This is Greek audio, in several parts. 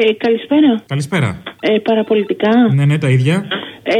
Ε, καλησπέρα. Καλησπέρα. Ε, παραπολιτικά. Ναι, ναι, τα ίδια. Ε,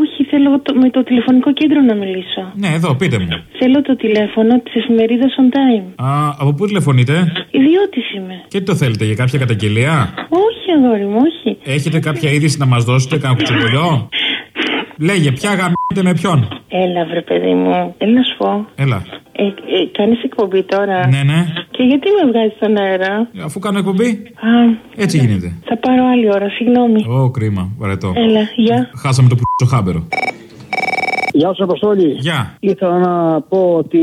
όχι, θέλω το- με το τηλεφωνικό κέντρο να μιλήσω. Ναι, εδώ, πείτε μου. Θέλω το τηλέφωνο της εφημερίδας On Time. Α, από πού τηλεφωνείτε; Ιδιώτης είμαι. και τι το θέλετε, για κάποια καταγγελία; Όχι, αγόρι μου, όχι. Έχετε κάποια είδηση να μας δώσετε, κανένα κουτσομπολιό. Λέγε, ποια γαμιέται με ποιον; Έλα, βρε παιδί μου. Έλα να σου πω. Έλα. Ε, ε, Κάνεις εκπομπή τώρα; Ναι, ναι. Και γιατί με βγάζεις στον αέρα; Αφού κάνω εκπομπή, Α, έτσι γίνεται. θα πάρω άλλη ώρα, συγγνώμη. Ω, κρίμα, βαρετό. Έλα, γεια. Χάσαμε το που χάμπερο. Γεια σου, Αποστόλη. Γεια. Ήθελα να πω ότι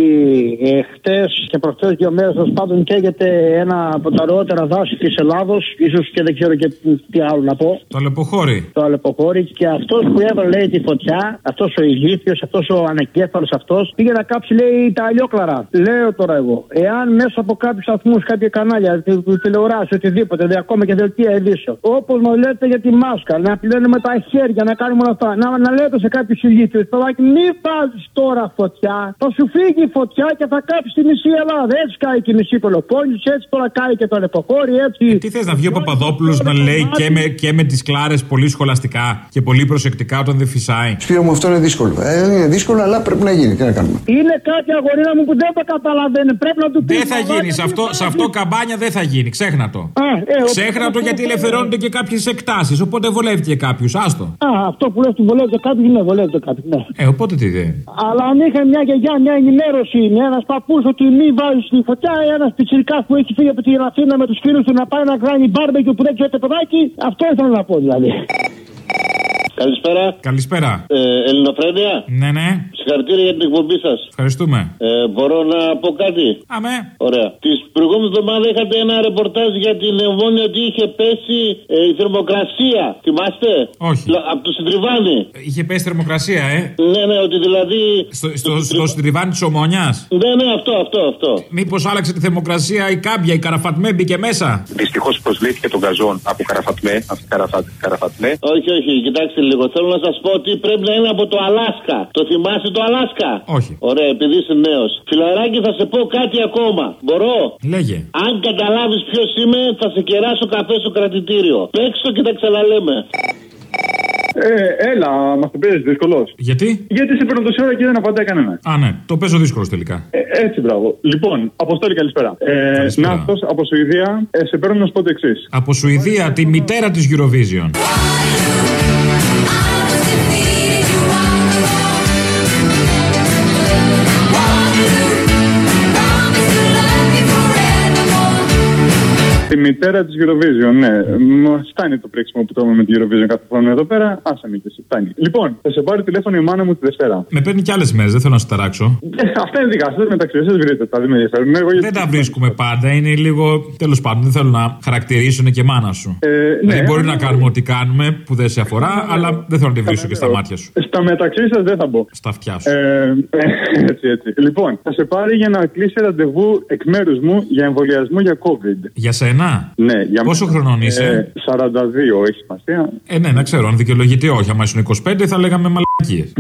ε, χτες και προχτέ δύο μέρες τέλος πάντων καίγεται ένα από τα ροότερα δάση της Ελλάδος. σω και δεν ξέρω και τι άλλο να πω. Το αλεποχώρι. Το αλεποχώρι. Και αυτός που έβαλε λέει τη φωτιά, αυτός ο ηλίθιος, αυτός ο ανεκέφαλος αυτός, πήγε να κάψει λέει τα αλλιόκλαρα. Λέω τώρα εγώ, εάν μέσα από κάποιους σταθμού, κάποια κανάλια, τη- τη- τηλεοράση, οτιδήποτε, δε, ακόμα και δελτία ειδήσεων, όπως μας λέτε για τη μάσκα, να πλένουμε τα χέρια, να κάνουμε όλα αυτά, να, να λέτε σε κάποιους ηλίθιους, παιδάκι, μη βάζεις τώρα φωτιά, θα σου φύγει η φωτιά και θα κάψεις τη μισή Ελλάδα. Έτσι κάει και η μισή Πελοπόννησο, έτσι τώρα κάει και το Αλεποχώρι, έτσι. Ε, Τι θες να βγει ο Παπαδόπουλος να λέει και με, και με τις κλάρες πολύ σχολαστικά και πολύ προσεκτικά όταν δεν φυσάει; Σπύρο μου, αυτό είναι δύσκολο. Ε, είναι δύσκολο, αλλά πρέπει να γίνει. Τι να κάνουμε; Είναι κάτι αγορίνα μου που δεν το καταλαβαίνει. Πρέπει να του πεις. Δεν θα γίνεις. Σε αυτό, σε αυτό καμπάνια δεν θα γίνει. Ξέχνα το. Α, ε, ο- Ξέχνα το γιατί ελευθερώνονται και κάποιες εκτάσεις. Οπότε βολεύει και κάποιους. Άστο. Α, αυτό που λες του βολεύεται κάτι, ναι, βολεύεται κάτι, ναι. Ε, οπότε τι δεν. Αλλά αν είχε μια γιαγιά, μια ενημέρωση, ένας παππούς ότι μη βάζεις στη φωτιά, ένας πιτσυρικά που έχει φύγει από την Αθήνα με τους φίλους του να πάει να κάνει μπάρμπεκιου που δεν ξέρετε παιδάκι, αυτό ήθελα να πω δηλαδή. Καλησπέρα. Καλησπέρα. Ε, Ελληνοφρένεια. Ναι, ναι. Συγχαρητήρια για την εκπομπή σας. Ευχαριστούμε. Ε, μπορώ να πω κάτι; Αμέ. Ωραία. Τη προηγούμενη εβδομάδα είχατε ένα ρεπορτάζ για την εμβόνια ότι είχε πέσει ε, η θερμοκρασία. Θυμάστε; Όχι. Λα- Από το συντριβάνι. Είχε πέσει θερμοκρασία, ε. Ναι, ναι, ότι δηλαδή. Στο, στο, στο συντριβάνι της ομόνιας. Ναι, ναι, αυτό, αυτό, αυτό. Μήπως άλλαξε τη θερμοκρασία η κάμπια, η καραφατμέ μπήκε μέσα; Δυστυχώς προσβλήθηκε τον καζόν από Καραφατμέ. Από καραφα, καραφατμέ. Όχι, όχι, κοιτάξτε λίγο. Θέλω να σας πω ότι πρέπει να είναι από το Αλάσκα. Το θυμάσαι το Αλάσκα. Όχι. Ωραία, επειδή είσαι νέος. Φιλαράκι, θα σε πω κάτι ακόμα. Μπορώ; Λέγε. Αν καταλάβεις ποιος είμαι, θα σε κεράσω καφέ στο κρατητήριο. Παίξω και τα ξαναλέμε. Ε, έλα, μας το παίζεις δύσκολος. Γιατί; Γιατί σε παίρνω τόση ώρα και δεν απαντάει κανένα. Α, ναι. Το παίζω δύσκολος τελικά. Ε, έτσι, μπράβο. Λοιπόν, Αποστόλη, καλησπέρα. Ε, Καλησπέρα. Ναύτος, από Σουηδία, ε, σε παίρνω να σου πω το εξής. Από Σουηδία, τη μητέρα της Eurovision. Τη μητέρα της Eurovision, ναι. Μα φτάνει το πρίξιμο που τρώμε με τη Eurovision κάθε χρόνο εδώ πέρα. Άσε με και εσύ, φτάνει. Λοιπόν, θα σε πάρει τηλέφωνο η μάνα μου τη Δευτέρα. Με παίρνει κι άλλες μέρες, δεν θέλω να σου ταράξω. Ε, αυτά είναι δικά σα, μεταξύ σα βρείτε τα, δεν με ενδιαφέρουν. Εγώ γιατί- Δεν τα βρίσκουμε πάντα, είναι λίγο. Τέλος πάντων, δεν θέλω να χαρακτηρίσουν και μάνα σου. Ε, Δηλαδή, ναι. μπορεί να κάνουμε ό,τι κάνουμε που δεν σε αφορά, αλλά δεν θέλω να τη βρίσκω και στα μάτια σου. Στα μεταξύ σας δεν θα μπω. Στα αυτιά σου. Ε, έτσι, έτσι. Λοιπόν, θα σε πάρει για να κλείσει ραντεβού εκ μέρους μου για εμβολιασμό για COVID. Για σένα. Ναι, για Πόσο μένα. χρονών είσαι; Ε, 42 έχει σημασία. Ε, ναι, να ξέρω. Αν δικαιολογείται όχι. Αν ήσουν 25, θα λέγαμε μαλακίε.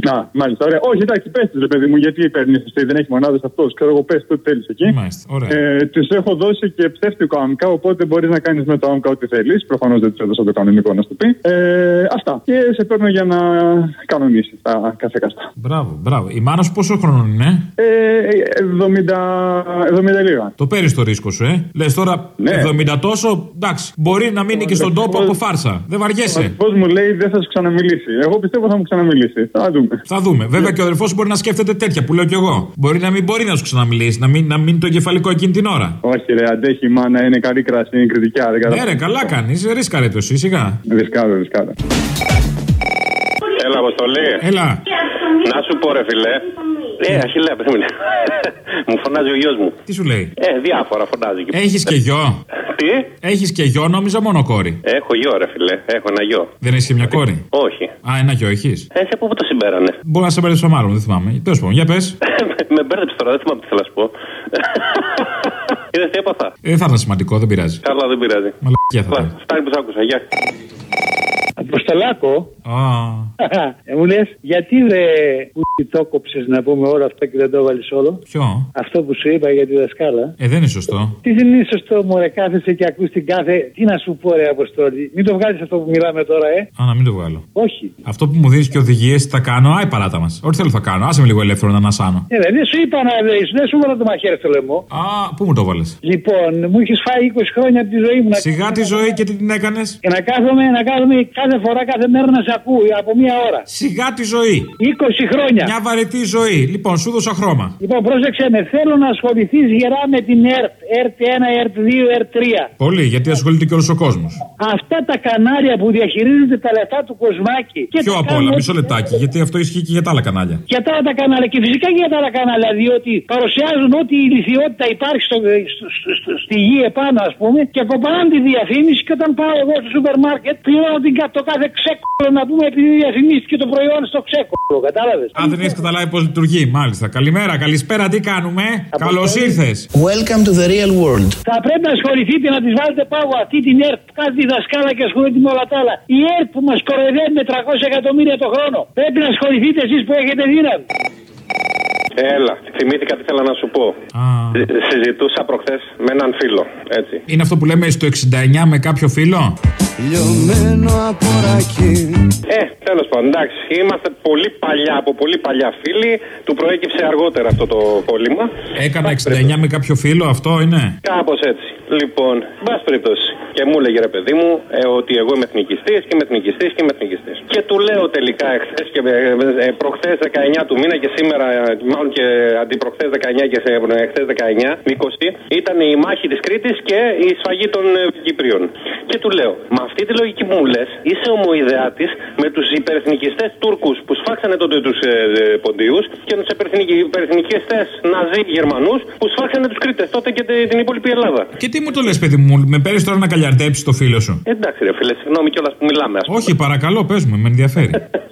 Να, μάλιστα, ωραία. Όχι, εντάξει, πες τη, ρε παιδί μου, γιατί παίρνεις εσύ, δεν έχει μονάδες αυτός. Ξέρω εγώ, πες το θέλεις εκεί. Μάλιστα, ωραία. Ε, τη έχω δώσει και ψεύτικο άμκα, οπότε μπορείς να κάνεις με το άμκα ό,τι θέλεις. Προφανώς δεν τη έδωσα το κανονικό να σου πει. Ε, αυτά. Και σε παίρνω για να κανονίσει τα καθεκαστά. Μπράβο, μπράβο. Η μάνα σου πόσο χρονών είναι; Ε, 70, 70 λίγα. Το παίρνεις το ρίσκο σου, ε. Λες τώρα Ναι. 70 τόσο, εντάξει. Μπορεί να μείνει και στον τόπο από φάρσα. Δεν βαριέσαι. Πώ μου λέει δεν θα σου ξαναμιλήσει. Εγώ πιστεύω θα μου ξαναμιλήσει. Θα δούμε. Θα δούμε. Βέβαια και ο αδερφός σου μπορεί να σκέφτεται τέτοια που λέω κι εγώ. Μπορεί να μην μπορεί να σου ξαναμιλήσει, να μην, να μείνει το εγκεφαλικό εκείνη την ώρα. Όχι, ρε, αντέχει η μάνα, είναι καλή κράση, είναι κριτικά. Δεν Ναι, ρε, καλά κάνεις. Ρίσκαρε το εσύ, σιγά. Ρισκάρω, ρισκάρω. Έλα, Αποστολή. Έλα. Να σου πω, ρε φιλέ. Ε, αχιλέα, περίμενε. μου φωνάζει ο γιος μου. Τι σου λέει; Ε, διάφορα φωνάζει. εκεί. Έχεις και γιο; Τι; Έχεις και γιο, νόμιζα μόνο κόρη. Έχω γιο, ρε φιλέ. Έχω ένα γιο. Δεν έχεις και μια κόρη; Όχι. Α, ένα γιο έχεις; Εσύ από πού το συμπέρανε; Μπορεί να σε μπέρδεψα μάλλον, δεν θυμάμαι. Τέλος πάντων, για πες. με μπέρδεψε τώρα, δεν θυμάμαι τι θέλω να σου πω. Είδες τι έπαθα; Ε, Δεν θα ήταν σημαντικό, δεν πειράζει. Καλά, δεν πειράζει. Μαλακία θα Βα, ήταν. Φτάνει που σ' άκουσα. Γεια. Αποστολάκο. Α, ε, μου λες, γιατί ρε που το κόψες να πούμε όλο αυτό και δεν το βάλεις όλο; ποιο; Αυτό που σου είπα για τη δασκάλα. Ε, δεν είναι σωστό. Τι δεν είναι σωστό, μωρέ, κάθεσαι και ακούς την κάθε. Τι να σου πω, ρε Αποστόλη. Μην το βγάλεις αυτό που μιλάμε τώρα, ε. Α, να μην το βγάλω. Όχι. Αυτό που μου δίνεις και οδηγίες θα κάνω, άι παράτα μας. Ό,τι θέλω θα κάνω. Άσε με λίγο ελεύθερο να ανασάνω. Ε, δεν σου είπα να δεις, δεν σου βάλα το μαχαίρι στο λαιμό. Α, πού μου το βάλες; Λοιπόν, μου έχεις φάει 20 χρόνια από τη ζωή μου. να- Σιγά τη ζωή και τι την έκανες. Και να κάθομαι, να κάθομαι κάθε φορά, κάθε μέρα να σε ακούω από μία ώρα. Σιγά τη ζωή. 20 χρόνια. Μια βαρετή ζωή. Λοιπόν, σου δώσα χρώμα. Λοιπόν, πρόσεξε με, θέλω να ασχοληθείς γερά με την ΕΡΤ. ΕΡΤ 1, ΕΡΤ 2, ΕΡΤ 3. Πολύ, γιατί ασχολείται και όλος ο κόσμος. Αυτά τα κανάλια που διαχειρίζονται τα λεφτά του κοσμάκι. Και Πιο τα απ' κάνουν όλα, ό,τι μισό λεπτάκι, γιατί αυτό ισχύει και για τα άλλα κανάλια. Για τα άλλα τα κανάλια και φυσικά και για τα άλλα κανάλια, διότι παρουσιάζουν ό,τι η ηλικιότητα υπάρχει στο, στο- στο- στο- στη γη επάνω, ας πούμε, και κοπανάνε τη διαφήμιση. Και όταν πάω εγώ στο σούπερ μάρκετ, πληρώνω την, κα- το κάθε ξέκολο να πούμε επειδή διαφημίστηκε το προϊόν στο ξέκολο. Κατάλαβες; Αν δεν έχεις καταλάβει πώς λειτουργεί, μάλιστα. Καλημέρα, καλησπέρα, τι κάνουμε; Καλώς ήρθες. Welcome to the real world. Θα πρέπει να ασχοληθείτε να τη βάλετε πάγω αυτή την ΕΡΤ που κάνει τη δασκάλα και ασχολείται με όλα τα άλλα. Η ΕΡΤ που μας κοροϊδεύει με 300 εκατομμύρια το χρόνο. Πρέπει να ασχοληθείτε εσείς που έχετε δύναμη. Έλα, θυμήθηκα τι θέλω να σου πω. Α. Συ- Συζητούσα προχθές με έναν φίλο, έτσι. Είναι αυτό που λέμε στο 69 με κάποιο φίλο; Λιωμένο από ρακί. Ε, τέλος πάντων, εντάξει. Είμαστε πολύ παλιά, από πολύ παλιά φίλοι. Του προέκυψε αργότερα αυτό το κόλλημα. Έκανα 69 με κάποιο φίλο, αυτό είναι; Κάπως έτσι. Λοιπόν, μπας περιπτώσει. Και μου έλεγε ρε παιδί μου ε, ότι εγώ είμαι εθνικιστής και είμαι εθνικιστής και είμαι εθνικιστής. Και του λέω τελικά εχθές και ε, ε, προχθές 19 του μήνα και σήμερα, ε, μάλλον και αντιπροχθές 19 και εχθέ 19, 20, ήταν η μάχη της Κρήτης και η σφαγή των ε, Κυπρίων. Και του λέω, με αυτή τη λογική που μου λες, είσαι ομοειδεάτης με τους υπερεθνικιστές Τούρκους που σφάξανε τότε τους ε, ε, Ποντίους και τους υπερεθνικιστές Ναζί Γερμανούς που σφάξανε τους Κρήτες τότε και τε- την υπόλοιπη Ελλάδα. Και τι μου το λες, παιδί μου, με παίρνεις τώρα να καλιαρτέψει το φίλο σου; Εντάξει, ρε φίλε, συγγνώμη κιόλας που μιλάμε, ας πούμε. Όχι, παρακαλώ, πες μου, με ενδιαφέρει.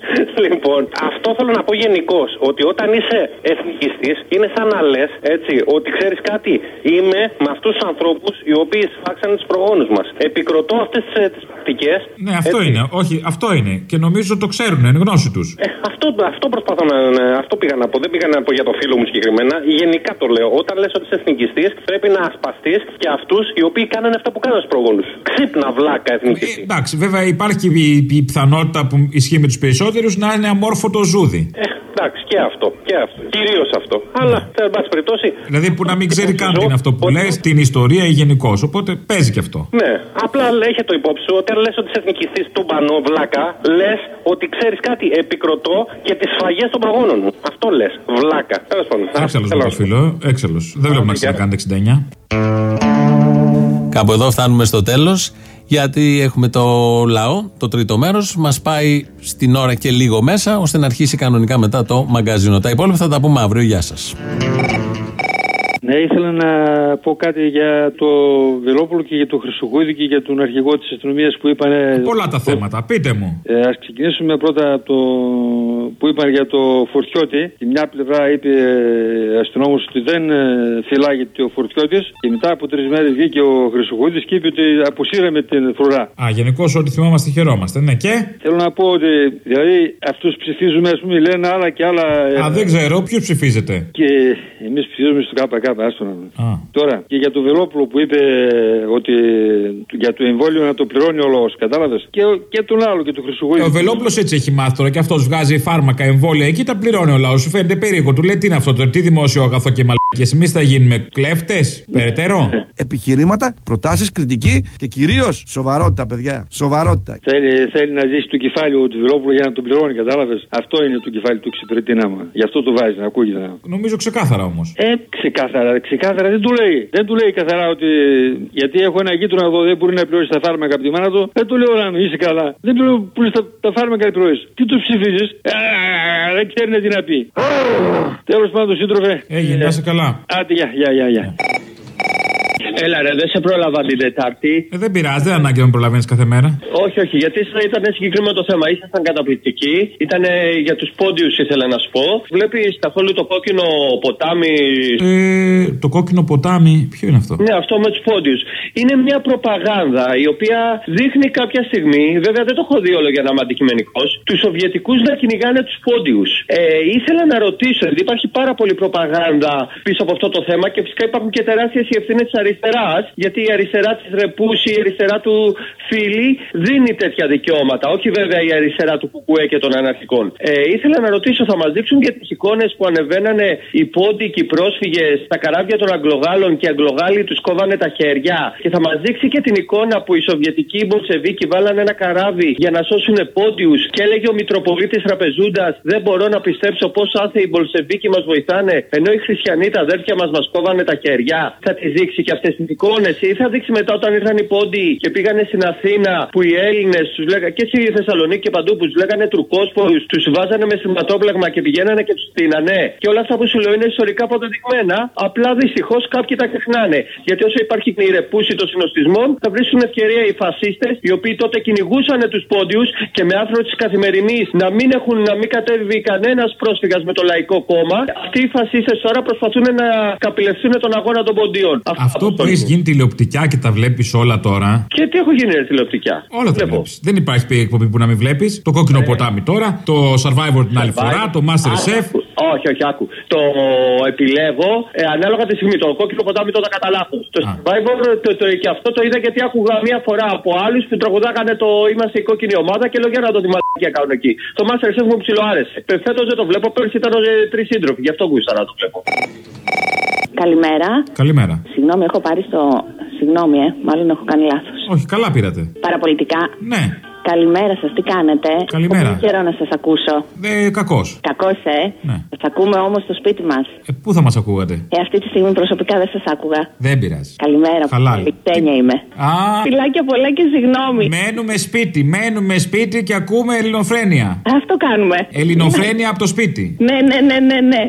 λοιπόν, αυτό θέλω να πω γενικώς. Ότι όταν είσαι εθνικιστής, είναι σαν να λες, έτσι, ότι ξέρεις κάτι. Είμαι με αυτούς τους ανθρώπους οι οποίοι σφάξανε τους προγόνους μας. Επικροτώ αυτές τις πρακτικές. ναι, αυτό είναι. Όχι, αυτό είναι. Και νομίζω το ξέρουν, είναι γνώση τους. Ε, αυτό, αυτό προσπαθώ να, να- Αυτό πήγα να πω. Δεν πήγα να πω για το φίλο μου συγκεκριμένα. Γενικά το λέω. Όταν λες ότι είσαι εθνικιστής, πρέπει να ασπαστείς και αυτούς οι οποίοι κάνανε αυτά που κάνανε στους προγόνους. Ξύπνα, βλάκα, Ε, εθνικιστή. εντάξει, βέβαια υπάρχει η, η πιθανότητα που ισχύει με τους περισσότερους να είναι αμόρφωτο ζούδι. Ε, εντάξει, και αυτό. Και αυτό. Κυρίως αυτό. Αλλά, εν πάση περιπτώσει. Δηλαδή που να μην ξέρει καν τι είναι αυτό που ότι- λες, την ιστορία ή γενικώς. Οπότε παίζει και αυτό. Ναι, απλά έχει το υπόψη σου ότι αν λες ότι είσαι εθνικιστής του μπανό, βλάκα, λες ότι ξέρεις κάτι, επικροτώ και τις σφαγέ των προγόνων μου. Αυτό λες, βλάκα. Τέλος πάντων. Έξαλλος Θέλω με να το σου πω. φίλο, έξαλλο. Δεν βλέπω να ξανακάνετε 69. Κάπου εδώ φτάνουμε στο τέλος. Γιατί έχουμε το λαό, το τρίτο μέρος, μας πάει στην ώρα και λίγο μέσα, ώστε να αρχίσει κανονικά μετά το μαγκαζίνο. Τα υπόλοιπα θα τα πούμε αύριο. Γεια σας. Ναι, ήθελα να πω κάτι για το Βελόπουλο και για το Χρυσοκούδη και για τον αρχηγό της αστυνομίας που είπαν. Πολλά τα θέματα, πείτε μου. Ε, Α ξεκινήσουμε πρώτα από το που είπαν για το Φορτιώτη. Τη μια πλευρά είπε ε, αστυνόμος ότι δεν ε, φυλάγεται ο Φορτιώτης και μετά από τρεις μέρες βγήκε ο Χρυσοκούδης και είπε ότι αποσύραμε την φρουρά. Α, γενικώς ό,τι θυμόμαστε χαιρόμαστε. Ναι, και; Θέλω να πω ότι δηλαδή αυτούς ψηφίζουμε, ας πούμε, λένε άλλα και άλλα. ε, Α, δεν ξέρω, ποιο ψηφίζετε; Και εμείς ψηφίζουμε στο ΚΚ, άστο να δούμε. Α. Τώρα και για το Βελόπουλο που είπε ότι για το εμβόλιο να το πληρώνει ο λαός, κατάλαβες; Και, και τον άλλο και τον Χρυσογοίδη. Ο Βελόπουλος έτσι έχει μάθει τώρα και αυτός βγάζει φάρμακα, εμβόλια εκεί τα πληρώνει ο λαός. Σου φαίνεται περίεργο. Του λέει τι είναι αυτό τώρα, τι δημόσιο αγαθό και μαλακίε. Εμείς θα γίνουμε κλέφτες, περαιτέρω. Επιχειρήματα, προτάσεις, κριτική και κυρίως σοβαρότητα, παιδιά. Σοβαρότητα. Θέλει, θέλει να ζήσει το κεφάλι του Βελόπουλου για να τον πληρώνει, κατάλαβες; Αυτό είναι το κεφάλι του εξυπηρετήναμα. Γι' αυτό το βάζει, να ακούγεται. Νομίζω ξεκάθαρα όμως. Ε, ξεκάθαρα, ξεκάθαρα δεν του λέει. Δεν του λέει καθαρά ότι. Γιατί έχω ένα γείτονα εδώ, δεν μπορεί να πληρώσει τα φάρμακα από τη μάνα του. Δεν του λέω να είσαι καλά. Δεν του λέω που τα, τα φάρμακα πληρώσει. Τι τους ψηφίζεις; Δεν ξέρει τι να πει. Τέλος πάντων, σύντροφε. Έγινε, να είσαι καλά. Άντε, γεια, γεια, γεια. Γεια. Έλα, ρε, δεν σε πρόλαβα την Τετάρτη. Ε, δεν πειράζει, δεν ανάγκη να με προλαβαίνεις κάθε μέρα. Όχι, όχι, γιατί ήταν συγκεκριμένο το θέμα. Ήσασταν καταπληκτικοί. Ήταν για τους πόντιους, ήθελα να σου πω. Βλέπεις καθόλου το κόκκινο ποτάμι; Ε, το κόκκινο ποτάμι, ποιο είναι αυτό; Ναι, αυτό με τους πόντιους. Είναι μια προπαγάνδα η οποία δείχνει κάποια στιγμή, βέβαια δεν το έχω δει όλο για να είμαι αντικειμενικός, τους Σοβιετικούς να κυνηγάνε τους πόντιους. Ε, ήθελα να ρωτήσω, επειδή υπάρχει πάρα πολύ προπαγάνδα πίσω από αυτό το θέμα και φυσικά υπάρχουν και τεράστιες ευθύνες της αριστερά, γιατί η αριστερά της Ρεπούση, η αριστερά του Φίλη δίνει τέτοια δικαιώματα. Όχι βέβαια η αριστερά του Κουκουέ και των αναρχικών. Ε, ήθελα να ρωτήσω, θα μας δείξουν και τις εικόνες που ανεβαίνανε οι πόντικοι πρόσφυγες στα καράβια των Αγγλογάλων και οι Αγγλογάλοι τους κόβανε τα χέρια; Και θα μας δείξει και την εικόνα που οι Σοβιετικοί Μπολσεβίκοι βάλανε ένα καράβι για να σώσουν πόντιους και έλεγε ο Μητροπολίτης Τραπεζούντας: Δεν μπορώ να πιστέψω πώς άθεοι οι Μπολσεβίκοι μας βοηθάνε, ενώ οι χριστιανοί τα αδέρφια μας μας κόβανε τα χέρια. Θα τη δείξει και αυτές τι εικόνε, ή θα δείξει μετά όταν ήρθαν οι πόντιοι και πήγανε στην Αθήνα που οι Έλληνες τους λέγανε και στη Θεσσαλονίκη και παντού που τους λέγανε τουρκόσπορους, τους βάζανε με σηματόπλαγμα και πηγαίνανε και τους στείνανε. Και όλα αυτά που σου λέω είναι ιστορικά αποδεδειγμένα. Απλά δυστυχώς κάποιοι τα ξεχνάνε. Γιατί όσο υπάρχει η ρεπούση των συνοστισμών, θα βρίσκουν ευκαιρία οι φασίστες, οι οποίοι τότε κυνηγούσαν τους πόντιους και με άρθρο της καθημερινής να μην έχουν να μην κατέβει κανένας πρόσφυγας με το λαϊκό κόμμα. Αυτοί οι φασίστες τώρα προσπαθούν να καπηλευτούν τον αγώνα των ποντίων. Αυτό που έχει γίνει τηλεοπτικά και τα βλέπεις όλα τώρα. Και τι έχω γίνει ρε, τηλεοπτικά. Όλα τα βλέπεις. Δεν υπάρχει εκπομπή που να μην βλέπεις. Το κόκκινο ποτάμι τώρα, το Survivor την άλλη φορά, το Master Chef. Όχι, όχι, άκου. Το επιλέγω ε, ανάλογα τη στιγμή. Το κόκκινο ποτάμι το κατά λάθος. Το Survivor το, το, και αυτό το είδα γιατί άκουγα μία φορά από άλλους που τραγουδάγανε το Είμαστε η κόκκινη ομάδα και λέω για να το δημοτική κάνουν εκεί. Το Master Chef μου ψηλό άρεσε. Φέτος δεν το βλέπω, πέρσι ήταν ε, τρεις σύντροφοι, γι' αυτό γούστα να το βλέπω. Καλημέρα. Καλημέρα. Συγγνώμη, έχω πάρει στο. Συγγνώμη, ε, μάλλον έχω κάνει λάθος. Όχι, καλά πήρατε. Παραπολιτικά. Ναι. Καλημέρα σας, τι κάνετε; Καλημέρα. Έχω καιρό να σας ακούσω. Ε, κακός. Κακός, ε; Ναι. Σας ακούμε όμως στο σπίτι μας. Ε, πού θα μας ακούγατε; Ε, αυτή τη στιγμή προσωπικά δεν σας άκουγα. Δεν πειράζει. Καλημέρα. Χαλάλη. Κτένια είμαι. Α, Φιλάκια πολλά και συγγνώμη. μένουμε σπίτι, μένουμε σπίτι και ακούμε ελληνοφρένεια. Αυτό κάνουμε. Ελληνοφρένεια από το σπίτι. Ναι, ναι, ναι, ναι, ναι.